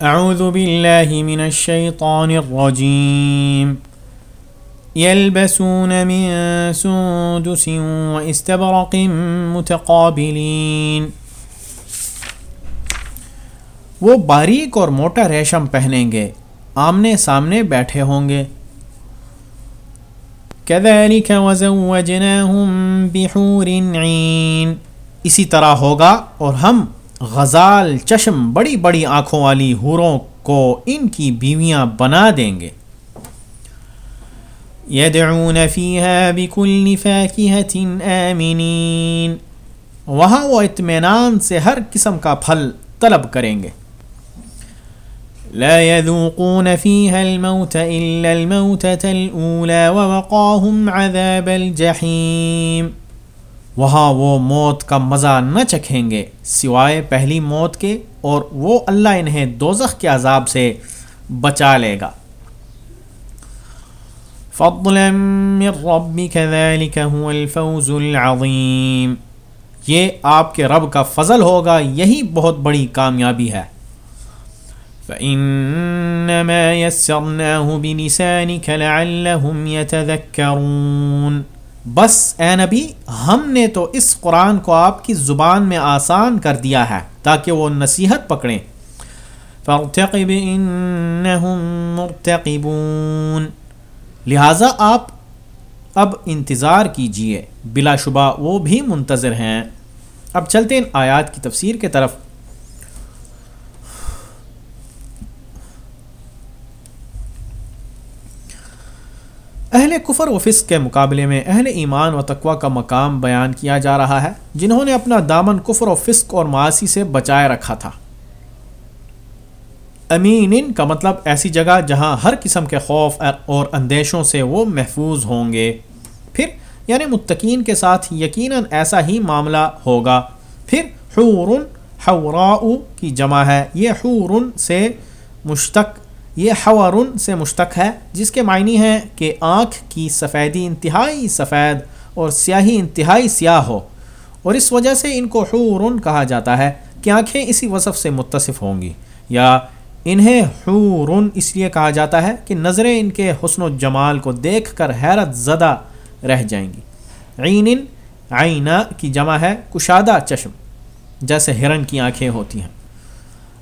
اعوذ باللہ من الشیطان الرجیم يلبسون من سندس واستبرق متقابلین وہ باریک اور موٹا ریشم پہنیں گے، آمنے سامنے بیٹھے ہوں گے۔ كذلك وزوجناهم بحور عين۔ اسی طرح ہوگا اور ہم غزال چشم بڑی بڑی آنکھوں والی حوروں کو ان کی بیویاں بنا دیں گے۔ يدعون فيها بكل فاكهة آمنين وہاں وہ اطمینان سے ہر قسم کا پھل طلب کریں گے۔ لا يذوقون فيها الموت إلا الموتة الأولى ووقاهم عذاب الجحيم وہاں وہ موت کا مزہ نہ چکھیں گے، سوائے پہلی موت کے، اور وہ اللہ انہیں دوزخ کے عذاب سے بچا لے گا۔ فضلا من ربك ذلك هو الفوز العظیم۔ یہ آپ کے رب کا فضل ہوگا، یہی بہت بڑی کامیابی ہے۔ فَإِنَّمَا يَسَّرْنَاهُ بِلِسَانِكَ لَعَلَّهُمْ يَتَذَكَّرُونَ۔ بس اے نبی، ہم نے تو اس قرآن کو آپ کی زبان میں آسان کر دیا ہے تاکہ وہ نصیحت پکڑیں۔ فَارْتَقِبْ إِنَّهُمْ مُرْتَقِبُونَ۔ لہٰذا آپ اب انتظار کیجیے۔ بلا شبہ وہ بھی منتظر ہیں۔ اب چلتے ہیں آیات کی تفسیر کے طرف۔ اہل کفر و فسق کے مقابلے میں اہل ایمان و تقوی کا مقام بیان کیا جا رہا ہے، جنہوں نے اپنا دامن کفر و فسق اور معاشی سے بچائے رکھا تھا۔ امین کا مطلب ایسی جگہ جہاں ہر قسم کے خوف اور اندیشوں سے وہ محفوظ ہوں گے۔ پھر یعنی متقین کے ساتھ یقیناً ایسا ہی معاملہ ہوگا۔ پھر حور حوراء کی جمع ہے۔ یہ حور سے مشتق یہ حورن سے مشتق ہے، جس کے معنی ہیں کہ آنکھ کی سفیدی انتہائی سفید اور سیاہی انتہائی سیاہ ہو۔ اور اس وجہ سے ان کو حورن کہا جاتا ہے کہ آنکھیں اسی وصف سے متصف ہوں گی، یا انہیں حورن اس لیے کہا جاتا ہے کہ نظریں ان کے حسن و جمال کو دیکھ کر حیرت زدہ رہ جائیں گی۔ عین آئینہ کی جمع ہے، کشادہ چشم، جیسے ہرن کی آنکھیں ہوتی ہیں۔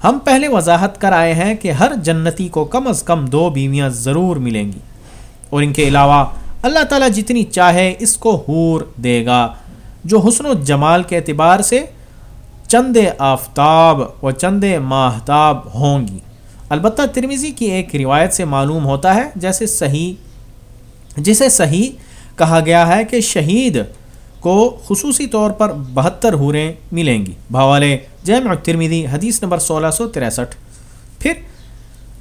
ہم پہلے وضاحت کر آئے ہیں کہ ہر جنتی کو کم از کم دو بیویاں ضرور ملیں گی۔ اور ان کے علاوہ اللہ تعالیٰ جتنی چاہے اس کو حور دے گا، جو حسن و جمال کے اعتبار سے چند آفتاب و چند ماہتاب ہوں گی۔ البتہ ترمیزی کی ایک روایت سے معلوم ہوتا ہے جیسے صحیح، جسے صحیح کہا گیا ہے کہ شہید کو خصوصی طور پر بہتر حوریں ملیں گی۔ بھاوالے جامع ترمیدی حدیث نمبر سولہ سو تریسٹھ۔ پھر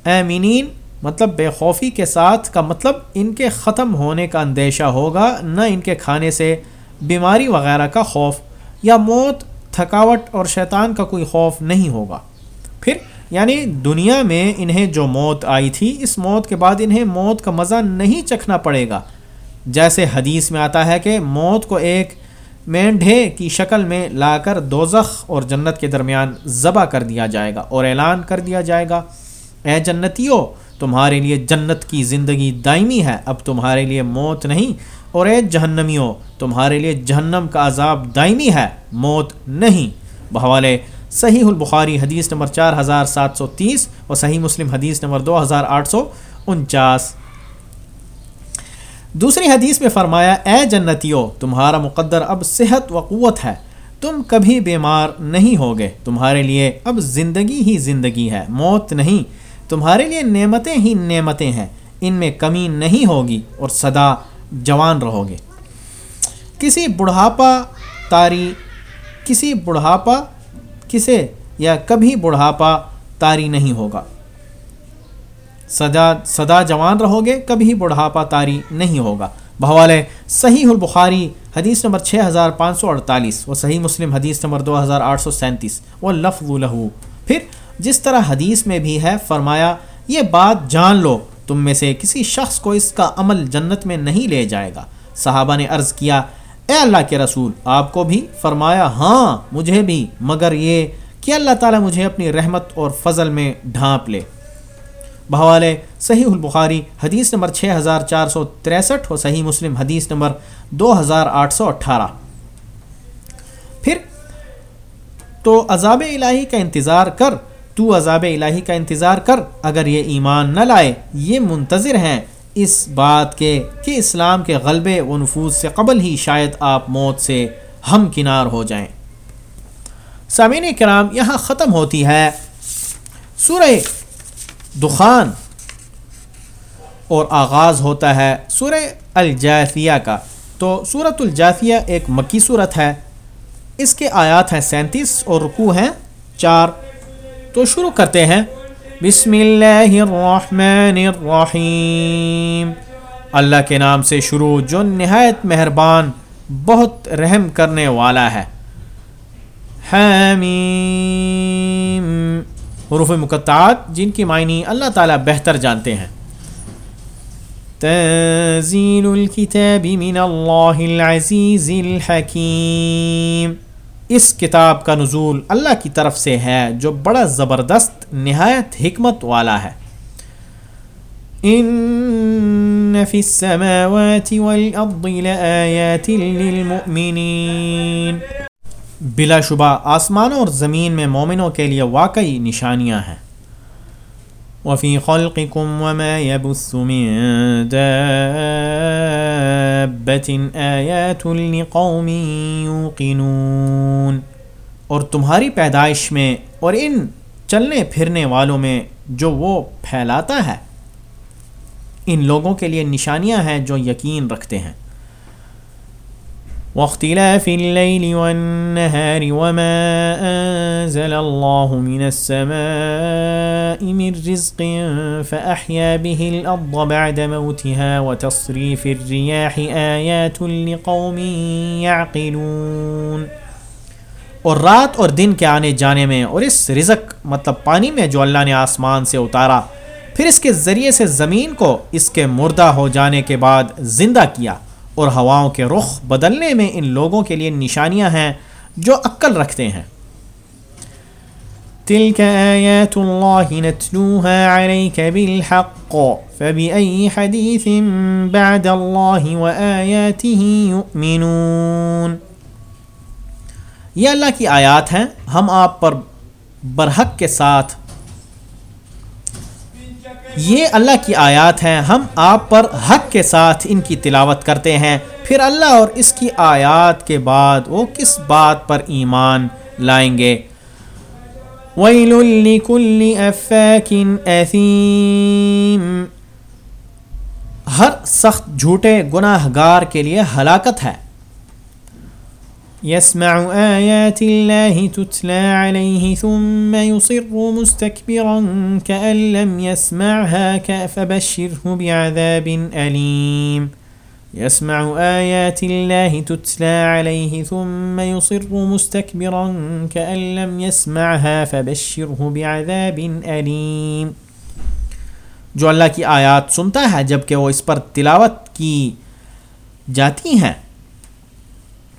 ایمینین مطلب بے خوفی کے ساتھ کا مطلب ان کے ختم ہونے کا اندیشہ ہوگا، نہ ان کے کھانے سے بیماری وغیرہ کا خوف یا موت، تھکاوٹ اور شیطان کا کوئی خوف نہیں ہوگا۔ پھر یعنی دنیا میں انہیں جو موت آئی تھی، اس موت کے بعد انہیں موت کا مزہ نہیں چکھنا پڑے گا۔ جیسے حدیث میں آتا ہے کہ موت کو ایک مینڈھے کی شکل میں لا کر دوزخ اور جنت کے درمیان ذبح کر دیا جائے گا اور اعلان کر دیا جائے گا۔ اے جنتیوں، تمہارے لیے جنت کی زندگی دائمی ہے، اب تمہارے لیے موت نہیں۔ اور اے جہنمیوں، تمہارے لیے جہنم کا عذاب دائمی ہے، موت نہیں۔ بحوالے صحیح البخاری حدیث نمبر چار ہزار سات سو تیس اور صحیح مسلم حدیث نمبر دو ہزار آٹھ سو انچاس۔ دوسری حدیث میں فرمایا، اے جنتیو، تمہارا مقدر اب صحت و قوت ہے۔ تم کبھی بیمار نہیں ہوگے۔ تمہارے لیے اب زندگی ہی زندگی ہے، موت نہیں۔ تمہارے لیے نعمتیں ہی نعمتیں ہیں۔ ان میں کمی نہیں ہوگی اور سدا جوان رہو گے۔ کسی بڑھاپا تاری، کسی بڑھاپا کسے یا کبھی بڑھاپا تاری نہیں ہوگا۔ سدا سدا جوان رہو گے، کبھی بڑھاپا تاری نہیں ہوگا۔ بحوالے صحیح البخاری حدیث نمبر چھ ہزار پانچ سو اڑتالیس و صحیح مسلم حدیث نمبر دو ہزار آٹھ سو سینتیس۔ و لفظ لہو۔ پھر، جس طرح حدیث میں بھی ہے، فرمایا، یہ بات جان لو، تم میں سے کسی شخص کو اس کا عمل جنت میں نہیں لے جائے گا۔ صحابہ نے عرض کیا، اے اللہ کے رسول، آپ کو بھی؟ فرمایا ہاں مجھے بھی، مگر یہ کہ اللہ تعالیٰ مجھے اپنی رحمت اور فضل میں ڈھانپ لے۔ بحوالے صحیح البخاری، حدیث نمبر 6463 اور صحیح مسلم، حدیث نمبر 2818 پھر، تو عذاب الہی کا انتظار کر، تو عذاب الہی کا انتظار کر، اگر یہ ایمان نہ لائے، یہ منتظر ہیں اس بات کے کہ اسلام کے غلبے و نفوذ سے قبل ہی شاید آپ موت سے ہم کنار ہو جائیں۔ سامعین کرام، یہاں ختم ہوتی ہے سورہ دخان اور آغاز ہوتا ہے سورہ الجافیہ کا۔ تو صورت الجافیہ ایک مکی صورت ہے۔ اس کے آیات ہیں سینتیس اور رکوع ہیں چار۔ تو شروع کرتے ہیں۔ بسم اللہ الرحمن الرحیم۔ اللہ کے نام سے شروع جو نہایت مہربان، بہت رحم کرنے والا ہے۔ حمیم حروف مقطعات جن کی معنی اللہ تعالیٰ بہتر جانتے ہیں۔ تنزیل الكتاب من اللہ العزیز الحکیم۔ اس کتاب کا نزول اللہ کی طرف سے ہے جو بڑا زبردست، نہایت حکمت والا ہے۔ ان فی السماوات والارض لآیات للمؤمنین۔ بلا شبہ آسمانوں اور زمین میں مومنوں کے لیے واقعی نشانیاں ہیں۔ وفي خلقكم وما يبث من دابة آيات لقوم يوقنون۔ اور تمہاری پیدائش میں اور ان چلنے پھرنے والوں میں جو وہ پھیلاتا ہے، ان لوگوں کے لیے نشانیاں ہیں جو یقین رکھتے ہیں۔ واختلاف الليل والنهار وما أنزل الله من السماء من رزق فأحيا به الأرض بعد موتها وتصريف الرياح آيات لقوم يعقلون۔ اور رات اور دن کے آنے جانے میں اور اس رزق مطلب پانی میں جو اللہ نے آسمان سے اتارا، پھر اس کے ذریعے سے زمین کو اس کے مردہ ہو جانے کے بعد زندہ کیا۔ اور ہواؤں کے رخ بدلنے میں ان لوگوں کے لیے نشانیاں ہیں جو عقل رکھتے ہیں۔ تلك آيات الله نتلوها عليك بالحق فبأي حديث بعد الله وآياته يؤمنون یہ اللہ کی آیات ہیں، ہم آپ پر برحق کے ساتھ یہ اللہ کی آیات ہیں، ہم آپ پر حق کے ساتھ ان کی تلاوت کرتے ہیں۔ پھر اللہ اور اس کی آیات کے بعد وہ کس بات پر ایمان لائیں گے؟ وَيْلٌ لِكُلِّ ہر سخت جھوٹے گناہ گار کے لیے ہلاکت ہے۔ يسمع آيات الله تتلى عليه ثم يصر مستكبرا كأن لم يسمعها فبشره بعذاب أليم. يسمع آيات الله تتلى عليه ثم يصر مستكبرا كأن لم يسمعها فبشره بعذاب أليم. جو اللہ کی آیات سنتا ہے جبکہ وہ اس پر تلاوت کی جاتی ہیں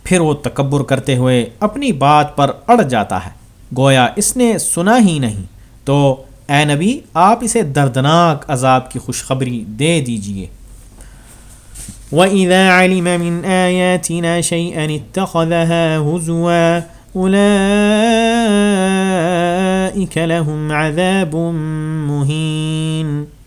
پھر وہ تکبر کرتے ہوئے اپنی بات پر اڑ جاتا ہے۔ گویا اس نے سنا ہی نہیں۔ تو اے نبی، آپ اسے دردناک عذاب کی خوشخبری دے دیجیے۔ وَإِذَا عَلِمَ مِنْ آيَاتِنَا شَيْئًا اتَّخَذَهَا هُزُوًا أُولَئِكَ لَهُمْ عَذَابٌ مُهِينٌ۔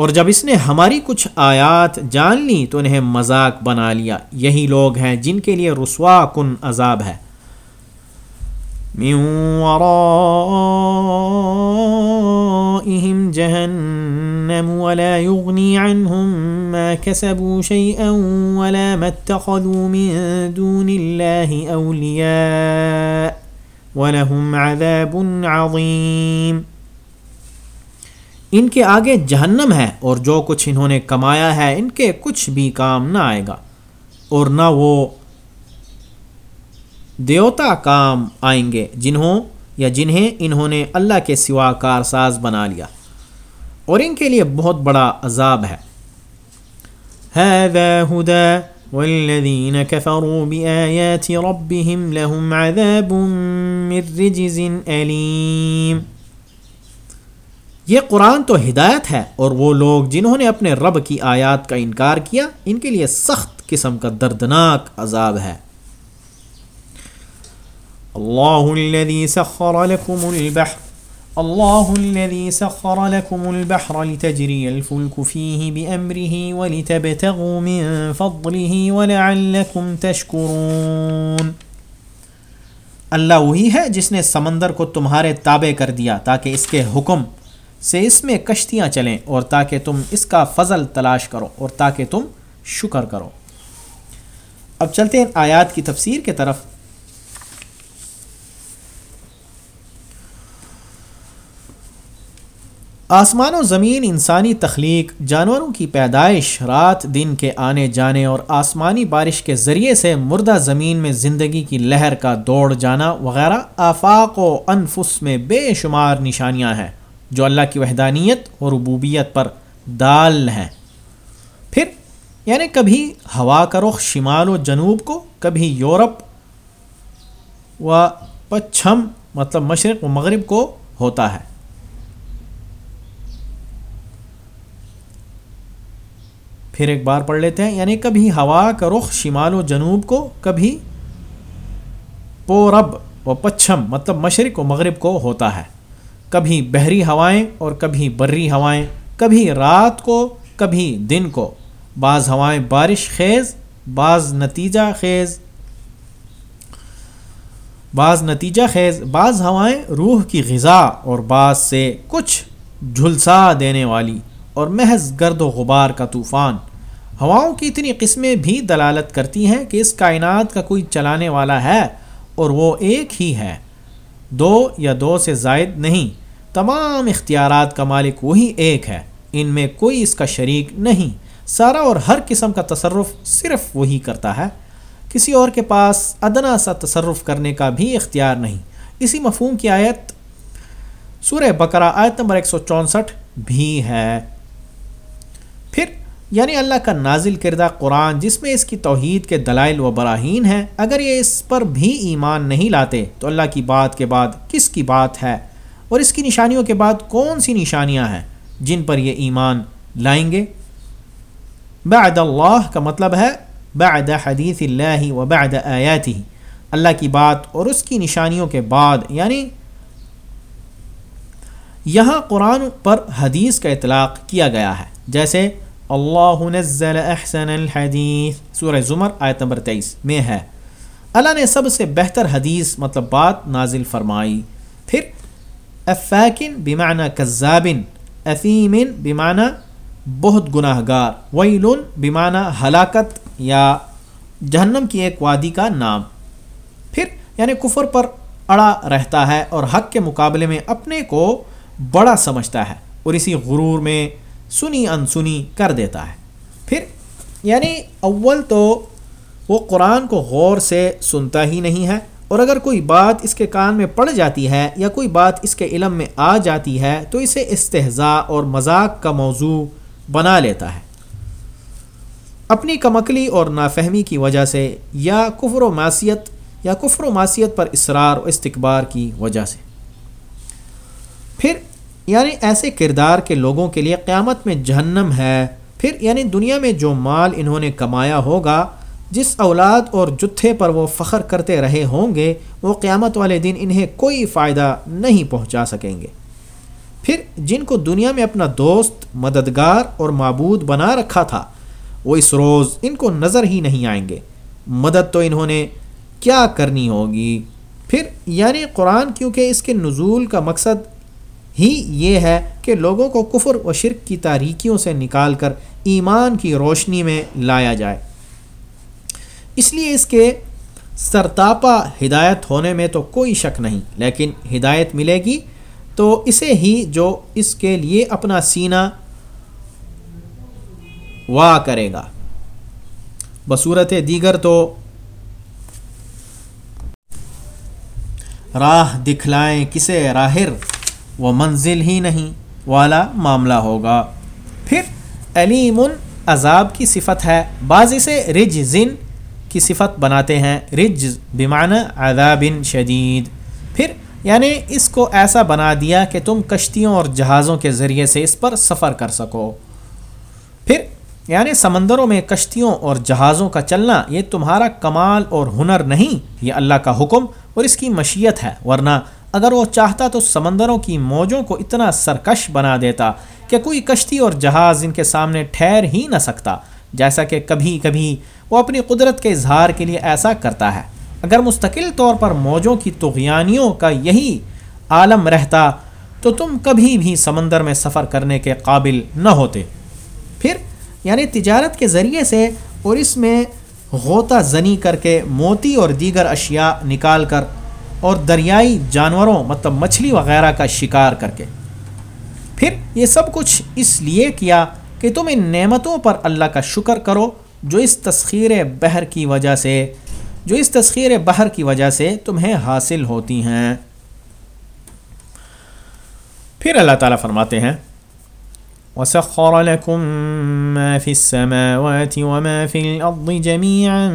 اور جب اس نے ہماری کچھ آیات جان لی تو انہیں مذاق بنا لیا۔ یہی لوگ ہیں جن کے لیے رسوا کن عذاب ہے۔ من ورائهم ولا يغني عنهم ما كسبوا شيئا ولا ما اتخذوا من دون الله أولياء ولهم عذاب عظيم ان کے آگے جہنم ہے اور جو کچھ انہوں نے کمایا ہے، ان کے کچھ بھی کام نہ آئے گا۔ اور نہ وہ دیوتا کام آئیں گے جنہوں یا جنہیں انہوں نے اللہ کے سوا کارساز بنا لیا۔ اور ان کے لیے بہت بڑا عذاب ہے۔ والذين كفروا بآيات ربهم لهم عذاب من رجز أليم یہ قرآن تو ہدایت ہے اور وہ لوگ جنہوں نے اپنے رب کی آیات کا انکار کیا، ان کے لیے سخت قسم کا دردناک عذاب ہے۔ اللہ الذي سخر لكم البحر الله الذي سخر لكم البحر لتجري الفلك فيه بأمره ولتبتغوا من فضله ولعلكم تشكرون اللہ وہی ہے جس نے سمندر کو تمہارے تابع کر دیا تاکہ اس کے حکم سے اس میں کشتیاں چلیں اور تاکہ تم اس کا فضل تلاش کرو اور تاکہ تم شکر کرو۔ اب چلتے ہیں آیات کی تفسیر کے طرف۔ آسمان و زمین انسانی تخلیق، جانوروں کی پیدائش، رات دن کے آنے جانے اور آسمانی بارش کے ذریعے سے مردہ زمین میں زندگی کی لہر کا دوڑ جانا وغیرہ آفاق و انفس میں بے شمار نشانیاں ہیں۔ جو اللہ کی وحدانیت اور ربوبیت پر دال ہیں۔ پھر یعنی کبھی ہوا کا رخ شمال و جنوب کو، کبھی یورپ و پچھم مطلب مشرق و مغرب کو ہوتا ہے۔ پھر ایک بار پڑھ لیتے ہیں یعنی کبھی ہوا کا رخ شمال و جنوب کو، کبھی پورب و پچھم مطلب مشرق و مغرب کو ہوتا ہے۔ کبھی بحری ہوائیں اور کبھی بری ہوائیں، کبھی رات کو، کبھی دن کو۔ بعض ہوائیں بارش خیز، بعض نتیجہ خیز۔ بعض نتیجہ خیز، بعض ہوائیں روح کی غذا اور بعض سے کچھ جھلسا دینے والی اور محض گرد و غبار کا طوفان۔ ہواؤں کی اتنی قسمیں بھی دلالت کرتی ہیں کہ اس کائنات کا کوئی چلانے والا ہے اور وہ ایک ہی ہے۔ دو یا دو سے زائد نہیں۔ تمام اختیارات کا مالک وہی ایک ہے۔ ان میں کوئی اس کا شریک نہیں۔ سارا اور ہر قسم کا تصرف صرف وہی کرتا ہے۔ کسی اور کے پاس ادنا سا تصرف کرنے کا بھی اختیار نہیں۔ اسی مفہوم کی آیت سورہ بقرہ آیت نمبر 164 بھی ہے۔ پھر یعنی اللہ کا نازل کردہ قرآن جس میں اس کی توحید کے دلائل و براہین ہیں، اگر یہ اس پر بھی ایمان نہیں لاتے، تو اللہ کی بات کے بعد کس کی بات ہے؟ اور اس کی نشانیوں کے بعد کون سی نشانیاں ہیں جن پر یہ ایمان لائیں گے؟ بعد اللہ کا مطلب ہے بعد حدیث اللہ و بعد آیاتی اللہ کی بات اور اس کی نشانیوں کے بعد یعنی یہاں قرآن پر حدیث کا اطلاق کیا گیا ہے۔ جیسے اللہ نزل احسن الحدیث، سورہ زمر، آیت نمبر تیئیس میں ہے۔ اللہ نے سب سے بہتر حدیث مطلب بات نازل فرمائی۔ پھر افاکن بیمانہ کذابن افیمن بیمانہ بہت گناہ گار ویلن بیمانہ ہلاکت یا جہنم کی ایک وادی کا نام۔ پھر یعنی کفر پر اڑا رہتا ہے اور حق کے مقابلے میں اپنے کو بڑا سمجھتا ہے اور اسی غرور میں سنی انسنی کر دیتا ہے۔ پھر یعنی اول تو وہ قرآن کو غور سے سنتا ہی نہیں ہے اور اگر کوئی بات اس کے کان میں پڑ جاتی ہے یا کوئی بات اس کے علم میں آ جاتی ہے تو اسے استحضاء اور مذاق کا موضوع بنا لیتا ہے۔ اپنی کمکلی اور نافہمی کی وجہ سے یا کفر و معاشیت یا کفر و معاشیت پر اصرار و استقبار کی وجہ سے۔ پھر یعنی ایسے کردار کے لوگوں کے لیے قیامت میں جہنم ہے۔ پھر یعنی دنیا میں جو مال انہوں نے کمایا ہوگا جس اولاد اور جتھے پر وہ فخر کرتے رہے ہوں گے، وہ قیامت والے دن انہیں کوئی فائدہ نہیں پہنچا سکیں گے۔ پھر جن کو دنیا میں اپنا دوست، مددگار اور معبود بنا رکھا تھا، وہ اس روز ان کو نظر ہی نہیں آئیں گے۔ مدد تو انہوں نے کیا کرنی ہوگی؟ پھر یعنی قرآن کیونکہ اس کے نزول کا مقصد ہی یہ ہے کہ لوگوں کو کفر و شرک کی تاریکیوں سے نکال کر ایمان کی روشنی میں لایا جائے۔ اس لیے اس کے سرتاپا ہدایت ہونے میں تو کوئی شک نہیں، لیکن ہدایت ملے گی تو اسے ہی جو اس کے لیے اپنا سینہ وا کرے گا۔ بصورت دیگر تو راہ دکھلائیں کسے راہر، وہ منزل ہی نہیں والا معاملہ ہوگا۔ پھر علیم عذاب کی صفت ہے، بعض اسے رج کی صفت بناتے ہیں رج بیمانہ عذاب شدید۔ پھر یعنی اس کو ایسا بنا دیا کہ تم کشتیوں اور جہازوں کے ذریعے سے اس پر سفر کر سکو۔ پھر یعنی سمندروں میں کشتیوں اور جہازوں کا چلنا، یہ تمہارا کمال اور ہنر نہیں، یہ اللہ کا حکم اور اس کی مشیت ہے۔ ورنہ، اگر وہ چاہتا تو سمندروں کی موجوں کو اتنا سرکش بنا دیتا کہ کوئی کشتی اور جہاز ان کے سامنے ٹھہر ہی نہ سکتا، جیسا کہ کبھی کبھی وہ اپنی قدرت کے اظہار کے لیے ایسا کرتا ہے۔ اگر مستقل طور پر موجوں کی تغیانیوں کا یہی عالم رہتا، تو تم کبھی بھی سمندر میں سفر کرنے کے قابل نہ ہوتے۔ پھر یعنی تجارت کے ذریعے سے اور اس میں غوطہ زنی کر کے موتی اور دیگر اشیاء نکال کر اور دریائی جانوروں مطلب مچھلی وغیرہ کا شکار کر کے۔ پھر، یہ سب کچھ اس لیے کیا کہ تم ان نعمتوں پر اللہ کا شکر کرو جو اس تسخیر بحر کی وجہ سے، جو اس تسخیر بحر کی وجہ سے تمہیں حاصل ہوتی ہیں۔ پھر اللہ تعالیٰ فرماتے ہیں، وسخر لكم ما في السماوات وما في الأرض جميعا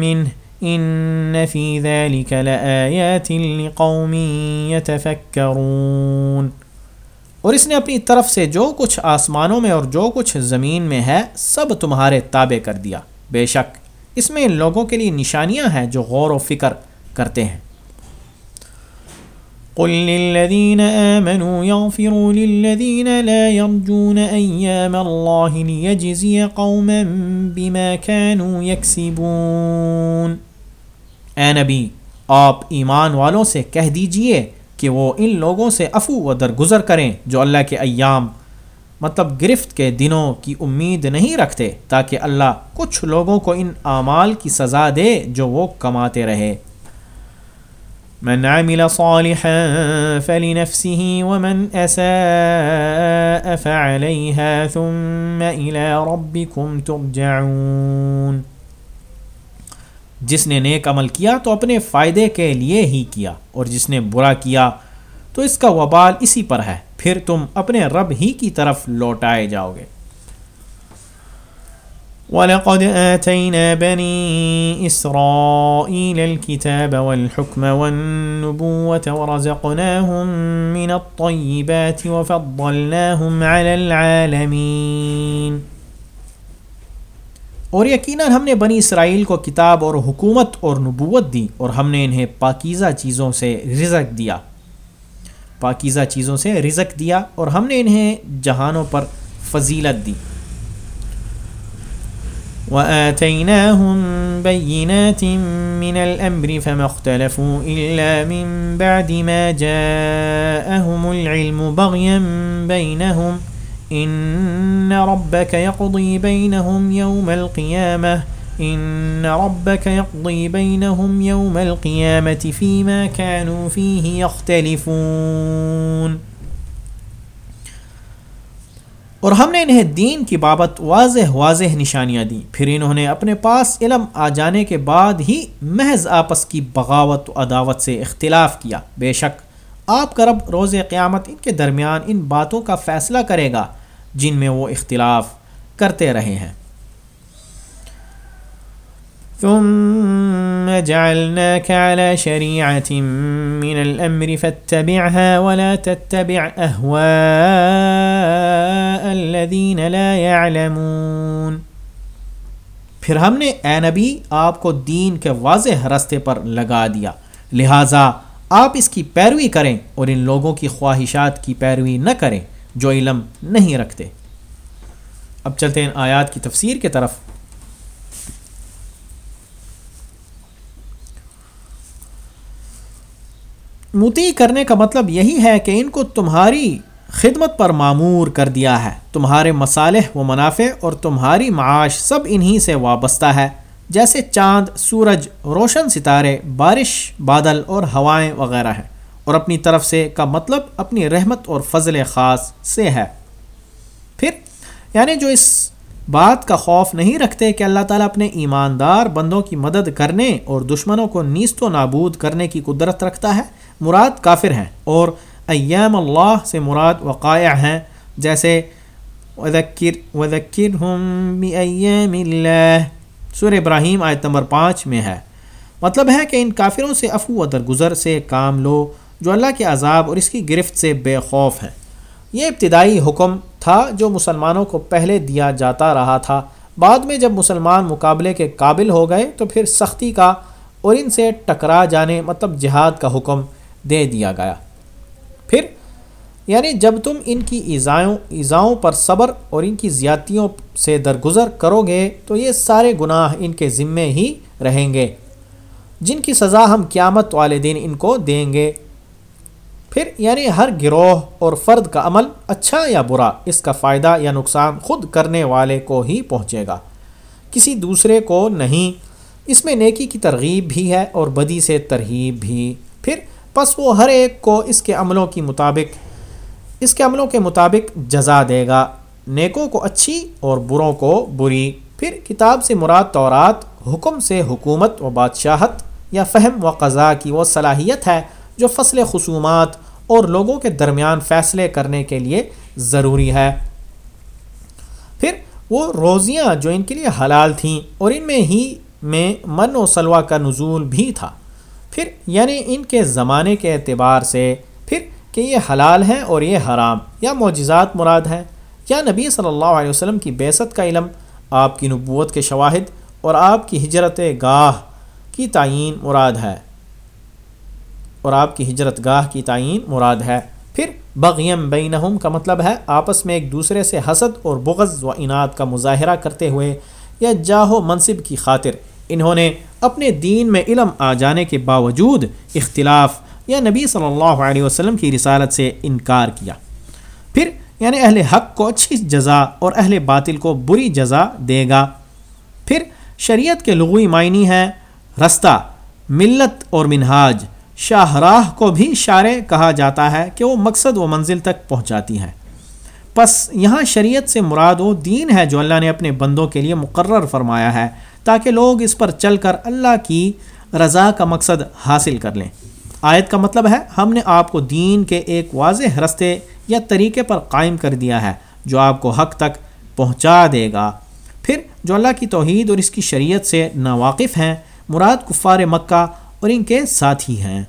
منه إن في ذلك لآيات لقوم يتفكرون۔ اور اس نے اپنی طرف سے جو کچھ آسمانوں میں اور جو کچھ زمین میں ہے، سب تمہارے تابع کر دیا۔ بے شک، اس میں ان لوگوں کے لیے نشانیاں ہیں جو غور و فکر کرتے ہیں۔ قل للذين آمنوا يغفروا للذين لا يرجون أيام الله ليجزي قوما بما كانوا يكسبون۔ اے نبی، آپ ایمان والوں سے کہہ دیجیے کہ وہ ان لوگوں سے افو و درگزر کریں جو اللہ کے ایام مطلب گرفت کے دنوں کی امید نہیں رکھتے، تاکہ اللہ کچھ لوگوں کو ان اعمال کی سزا دے جو وہ کماتے رہے۔ من عمل صالحا فلنفسه ومن اساء فعليها ثم الى ربكم ترجعون۔ جس نے نیک عمل کیا تو اپنے فائدے کے لیے ہی کیا، اور جس نے برا کیا تو اس کا وبال اسی پر ہے، پھر تم اپنے رب ہی کی طرف لوٹائے جاؤ گے۔ وَلَقَدْ آتَيْنَا بَنِي إِسْرَائِيلَ الْكِتَابَ وَالْحُكْمَ وَالنُّبُوَّةَ وَرَزَقْنَاهُمْ مِنَ الطَّيِّبَاتِ وَفَضَّلْنَاهُمْ عَلَى الْعَالَمِينَ اور یقیناً ہم نے بنی اسرائیل کو کتاب اور حکومت اور نبوت دی اور ہم نے انہیں پاکیزہ چیزوں سے رزق دیا۔ پاکیزہ چیزوں سے رزق دیا اور ہم نے انہیں جہانوں پر فضیلت دی۔ وآتيناهم بينات من الأمر فما اختلفوا إلا من بعد ما جاءهم العلم بغيا بينهم إن ربك يقضي بينهم يوم القيامة إن ربك يقضي بينهم يوم القيامة فيما كانوا فيه يختلفون۔ اور ہم نے انہیں دین کی بابت واضح واضح نشانیاں دیں۔ پھر انہوں نے اپنے پاس علم آ جانے کے بعد ہی محض آپس کی بغاوت و عداوت سے اختلاف کیا۔ بے شک آپ کا رب روز قیامت ان کے درمیان ان باتوں کا فیصلہ کرے گا جن میں وہ اختلاف کرتے رہے ہیں۔ ثم جعلناك على شريعة من الأمر فاتبعها ولا تتبع أهواء الذين لا يعلمون۔ پھر ہم نے اے نبی آپ کو دین کے واضح رستے پر لگا دیا۔ لہٰذا آپ اس کی پیروی کریں اور ان لوگوں کی خواہشات کی پیروی نہ کریں جو علم نہیں رکھتے۔ اب چلتے ہیں آیات کی تفسیر کی طرف۔ متی کرنے کا مطلب یہی ہے کہ ان کو تمہاری خدمت پر معمور کر دیا ہے۔ تمہارے مصالح و منافع اور تمہاری معاش سب انہی سے وابستہ ہے۔ جیسے چاند، سورج، روشن ستارے، بارش، بادل اور ہوائیں وغیرہ ہیں۔ اور اپنی طرف سے کا مطلب اپنی رحمت اور فضل خاص سے ہے۔ پھر یعنی جو اس بات کا خوف نہیں رکھتے کہ اللہ تعالیٰ اپنے ایماندار بندوں کی مدد کرنے اور دشمنوں کو نیست و نابود کرنے کی قدرت رکھتا ہے، مراد کافر ہیں۔ اور ایام اللہ سے مراد وقائع ہیں، جیسے وذکر وذکرہم بأیام اللہ سور ابراہیم آیت نمبر پانچ میں ہے۔ مطلب ہے کہ ان کافروں سے افو و درگزر سے کام لو جو اللہ کے عذاب اور اس کی گرفت سے بے خوف ہیں۔ یہ ابتدائی حکم تھا جو مسلمانوں کو پہلے دیا جاتا رہا تھا۔ بعد میں جب مسلمان مقابلے کے قابل ہو گئے تو پھر سختی کا اور ان سے ٹکرا جانے مطلب جہاد کا حکم دے دیا گیا۔ پھر یعنی جب تم ان کی ایزاؤں ایزاؤں پر صبر اور ان کی زیادتیوں سے درگزر کرو گے تو یہ سارے گناہ ان کے ذمے ہی رہیں گے۔ جن کی سزا ہم قیامت والے دن ان کو دیں گے۔ پھر یعنی ہر گروہ اور فرد کا عمل اچھا یا برا، اس کا فائدہ یا نقصان خود کرنے والے کو ہی پہنچے گا۔ کسی دوسرے کو نہیں۔ اس میں نیکی کی ترغیب بھی ہے اور بدی سے ترغیب بھی۔ پھر پس وہ ہر ایک کو اس کے عملوں کی مطابق اس کے عملوں کے مطابق جزا دے گا۔ نیکوں کو اچھی اور بروں کو بری۔ پھر کتاب سے مراد تورات، حکم سے حکومت و بادشاہت یا فہم و قضاء کی وہ صلاحیت ہے جو فصل خصومات اور لوگوں کے درمیان فیصلے کرنے کے لیے ضروری ہے۔ پھر وہ روزیاں جو ان کے لیے حلال تھیں اور ان میں ہی میں من و سلوا کا نزول بھی تھا۔ پھر یعنی ان کے زمانے کے اعتبار سے کہ یہ حلال ہیں اور یہ حرام، یا معجزات مراد ہیں۔ یا نبی صلی اللہ علیہ وسلم کی بیست کا علم، آپ کی نبوت کے شواہد اور آپ کی ہجرت گاہ کی تعین مراد ہے۔ اور آپ کی ہجرت گاہ کی تعین مراد ہے۔ پھر بغیم بینہم کا مطلب ہے آپس میں ایک دوسرے سے حسد اور بغض و انعت کا مظاہرہ کرتے ہوئے یا جاہ و منصب کی خاطر۔ انہوں نے اپنے دین میں علم آ جانے کے باوجود اختلاف یا نبی صلی اللہ علیہ وسلم کی رسالت سے انکار کیا۔ پھر یعنی اہل حق کو اچھی جزا اور اہل باطل کو بری جزا دے گا۔ پھر شریعت کے لغوی معنی ہے رستہ، ملت اور منہاج۔ شاہراہ کو بھی شارع کہا جاتا ہے کہ وہ مقصد و منزل تک پہنچاتی ہے پس یہاں شریعت سے مراد و دین ہے جو اللہ نے اپنے بندوں کے لیے مقرر فرمایا ہے تاکہ لوگ اس پر چل کر اللہ کی رضا کا مقصد حاصل کر لیں۔ آیت کا مطلب ہے، ہم نے آپ کو دین کے ایک واضح رستے یا طریقے پر قائم کر دیا ہے، جو آپ کو حق تک پہنچا دے گا۔ پھر جو اللہ کی توحید اور اس کی شریعت سے ناواقف ہیں، مراد کفار مکہ اور ان کے ساتھی ہیں۔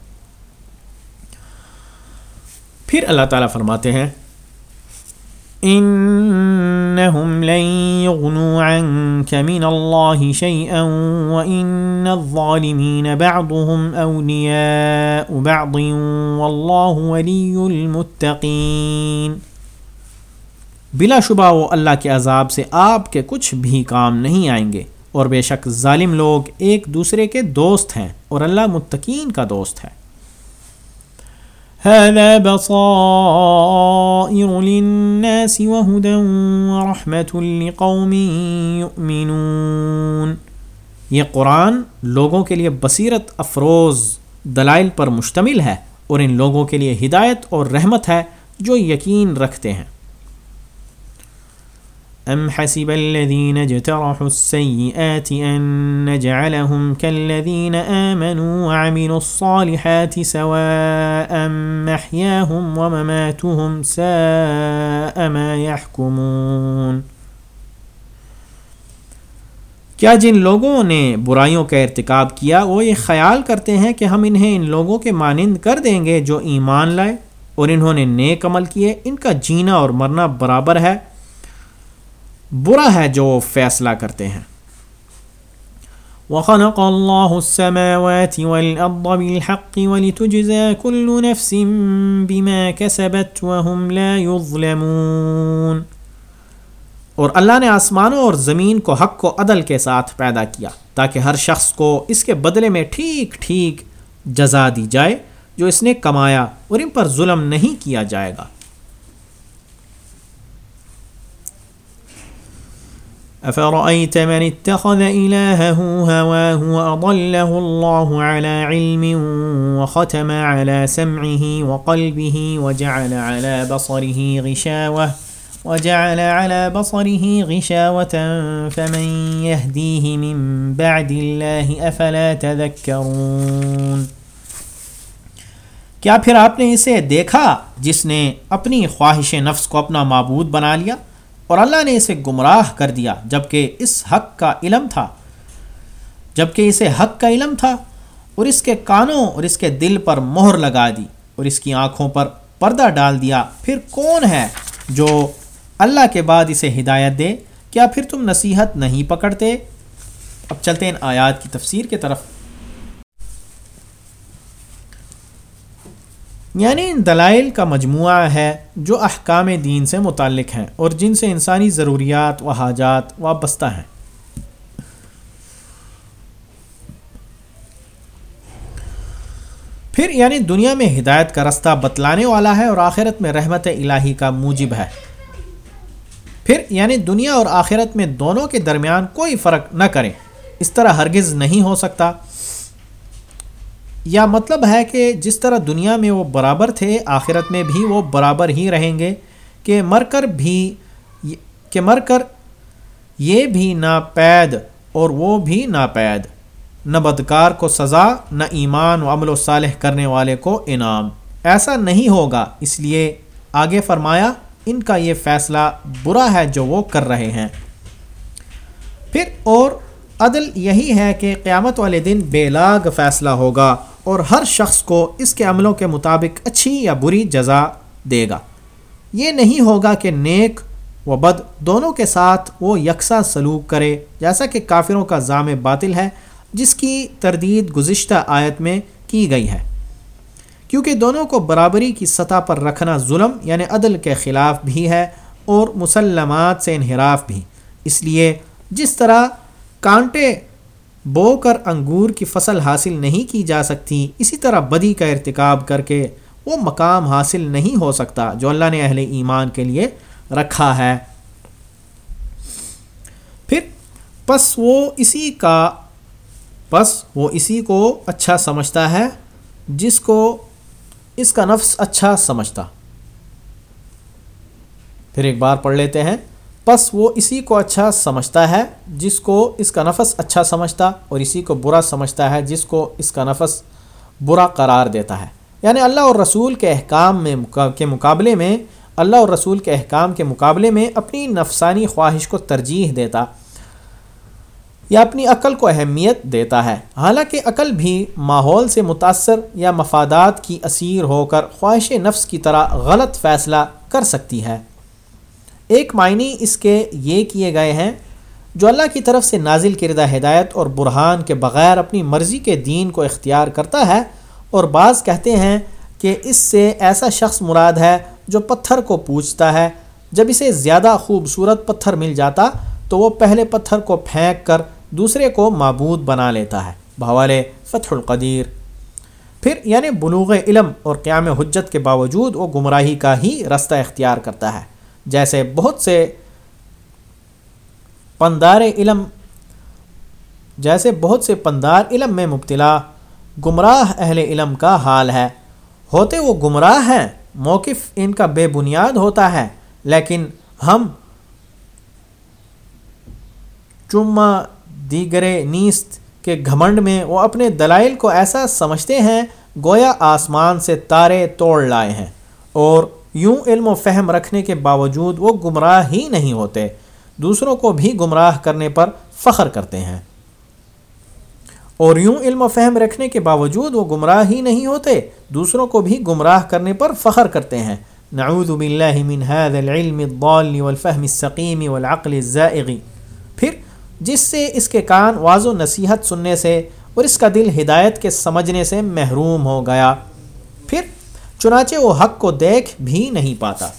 پھر اللہ تعالیٰ فرماتے ہیں انهم لن يغنوا عنك من الله شيئا وان الظالمين بعضهم اولياء بعض والله ولي المتقين۔ بلا شبہ وہ اللہ کے عذاب سے آپ کے کچھ بھی کام نہیں آئیں گے اور بے شک ظالم لوگ ایک دوسرے کے دوست ہیں اور اللہ متقین کا دوست ہے۔ هذا بصائر للناس وهدى ورحمة لقوم يؤمنون. یہ قرآن لوگوں کے لیے بصیرت افروز دلائل پر مشتمل ہے اور ان لوگوں کے لیے ہدایت اور رحمت ہے جو یقین رکھتے ہیں۔ ام حسب الذين اجترحوا السيئات ان نجعلهم كالذين امنوا وعملوا الصالحات سواء محياهم ومماتهم ساء ما يحكمون۔ کیا جن لوگوں نے برائیوں کا ارتکاب کیا وہ یہ خیال کرتے ہیں کہ ہم انہیں ان لوگوں کے مانند کر دیں گے جو ایمان لائے اور انہوں نے نیک عمل کیے، ان کا جینا اور مرنا برابر ہے۔ برا ہے جو فیصلہ کرتے ہیں۔ وخلق الله السماوات والأرض بالحق ولتجزى كل نفس بما كسبت وهم لا يظلمون۔ اور اللہ نے آسمانوں اور زمین کو حق و عدل کے ساتھ پیدا کیا تاکہ ہر شخص کو اس کے بدلے میں ٹھیک ٹھیک جزا دی جائے جو اس نے کمایا اور ان پر ظلم نہیں کیا جائے گا۔ أفرأيت من اتخذ إلهه هواه وأضله الله على علم وختم على سمعه وقلبه وجعل على بصره غشاوة وجعل على بصره غشاوة فمن يهديه من بعد الله أفلا تذكرون کیا پھر آپ نے اسے دیکھا جس نے اپنی خواہش نفس کو اپنا معبود بنا لیا؟ اور اللہ نے اسے گمراہ کر دیا جبکہ اس حق کا علم تھا۔ جبکہ اسے حق کا علم تھا اور اس کے کانوں اور اس کے دل پر مہر لگا دی اور اس کی آنکھوں پر پردہ ڈال دیا۔ پھر کون ہے جو اللہ کے بعد اسے ہدایت دے؟ کیا پھر تم نصیحت نہیں پکڑتے؟ اب چلتے ہیں آیات کی تفسیر کی طرف۔ یعنی ان دلائل کا مجموعہ ہے جو احکام دین سے متعلق ہیں اور جن سے انسانی ضروریات و حاجات وابستہ ہیں۔ پھر یعنی دنیا میں ہدایت کا رستہ بتلانے والا ہے اور آخرت میں رحمت الہی کا موجب ہے۔ پھر یعنی دنیا اور آخرت میں دونوں کے درمیان کوئی فرق نہ کرے اس طرح ہرگز نہیں ہو سکتا۔ یا مطلب ہے کہ جس طرح دنیا میں وہ برابر تھے، آخرت میں بھی وہ برابر ہی رہیں گے، کہ مر کر بھی کہ مر کر یہ بھی ناپید اور وہ بھی ناپید۔ نہ بدکار کو سزا، نہ ایمان و عمل و صالح کرنے والے کو انعام۔ ایسا نہیں ہوگا۔ اس لیے آگے فرمایا، ان کا یہ فیصلہ برا ہے جو وہ کر رہے ہیں۔ پھر اور عدل یہی ہے کہ قیامت والے دن بے لاگ فیصلہ ہوگا۔ اور ہر شخص کو اس کے عملوں کے مطابق اچھی یا بری جزا دے گا۔ یہ نہیں ہوگا کہ نیک و بد دونوں کے ساتھ وہ یکساں سلوک کرے، جیسا کہ کافروں کا ضام باطل ہے، جس کی تردید گزشتہ آیت میں کی گئی ہے۔ کیونکہ دونوں کو برابری کی سطح پر رکھنا ظلم یعنی عدل کے خلاف بھی ہے اور مسلمات سے انحراف بھی۔ اس لیے جس طرح کانٹے بو کر انگور کی فصل حاصل نہیں کی جا سکتی، اسی طرح بدی کا ارتکاب کر کے وہ مقام حاصل نہیں ہو سکتا جو اللہ نے اہل ایمان کے لیے رکھا ہے۔ پھر پس وہ اسی کا بس وہ اسی کو اچھا سمجھتا ہے، جس کو اس کا نفس اچھا سمجھتا۔ پھر ایک بار پڑھ لیتے ہیں۔ بس وہ اسی کو اچھا سمجھتا ہے، جس کو اس کا نفس اچھا سمجھتا اور اسی کو برا سمجھتا ہے، جس کو اس کا نفس برا قرار دیتا ہے۔ یعنی اللہ اور رسول کے احکام میں کے مقابلے میں، اللہ اور رسول کے احکام کے مقابلے میں اپنی نفسانی خواہش کو ترجیح دیتا یا اپنی عقل کو اہمیت دیتا ہے۔ حالانکہ عقل بھی ماحول سے متاثر یا مفادات کی اسیر ہو کر خواہش نفس کی طرح غلط فیصلہ کر سکتی ہے۔ ایک معنی اس کے یہ کیے گئے ہیں، جو اللہ کی طرف سے نازل کردہ ہدایت اور برہان کے بغیر اپنی مرضی کے دین کو اختیار کرتا ہے، اور بعض کہتے ہیں کہ اس سے ایسا شخص مراد ہے جو پتھر کو پوچھتا ہے۔ جب اسے زیادہ خوبصورت پتھر مل جاتا، تو وہ پہلے پتھر کو پھینک کر دوسرے کو معبود بنا لیتا ہے۔ بھوالے فتح القدیر۔ پھر یعنی بلوغ علم اور قیام حجت کے باوجود وہ گمراہی کا ہی رستہ اختیار کرتا ہے۔ جیسے بہت سے پندار علم، جیسے بہت سے پندار علم میں مبتلا گمراہ اہل علم کا حال ہے۔ ہوتے وہ گمراہ ہیں، موقف ان کا بے بنیاد ہوتا ہے، لیکن ہم چما دیگر نیست کے گھمنڈ میں وہ اپنے دلائل کو ایسا سمجھتے ہیں، گویا آسمان سے تارے توڑ لائے ہیں۔ اور یوں علم و فہم رکھنے کے باوجود وہ گمراہ ہی نہیں ہوتے۔ دوسروں کو بھی گمراہ کرنے پر فخر کرتے ہیں۔ اور یوں علم و فہم رکھنے کے باوجود وہ گمراہ ہی نہیں ہوتے، دوسروں کو بھی گمراہ کرنے پر فخر کرتے ہیں۔ نعوذ باللہ من هذا العلم الضال والفهم السقیم والعقل الزائغی پھر جس سے اس کے کان واض و نصیحت سننے سے اور اس کا دل ہدایت کے سمجھنے سے محروم ہو گیا۔ چنانچہ وہ حق کو دیکھ بھی نہیں پاتا۔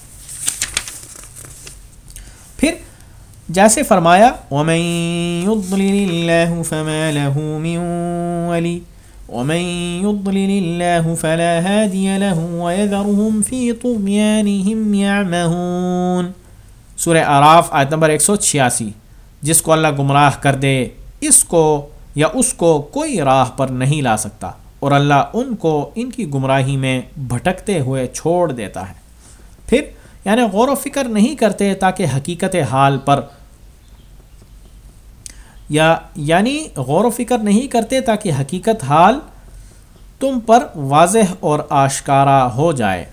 پھر جیسے فرمایا سورہ آراف آیت نمبر ایک سو چھیاسی، جس کو اللہ گمراہ کر دے، اس کو یا اس کو کوئی راہ پر نہیں لا سکتا۔ اور اللہ ان کو ان کی گمراہی میں بھٹکتے ہوئے چھوڑ دیتا ہے۔ پھر یعنی غور و فکر نہیں کرتے تاکہ حقیقت حال پر یا یعنی غور و فکر نہیں کرتے تاکہ حقیقت حال تم پر واضح اور آشکارا ہو جائے۔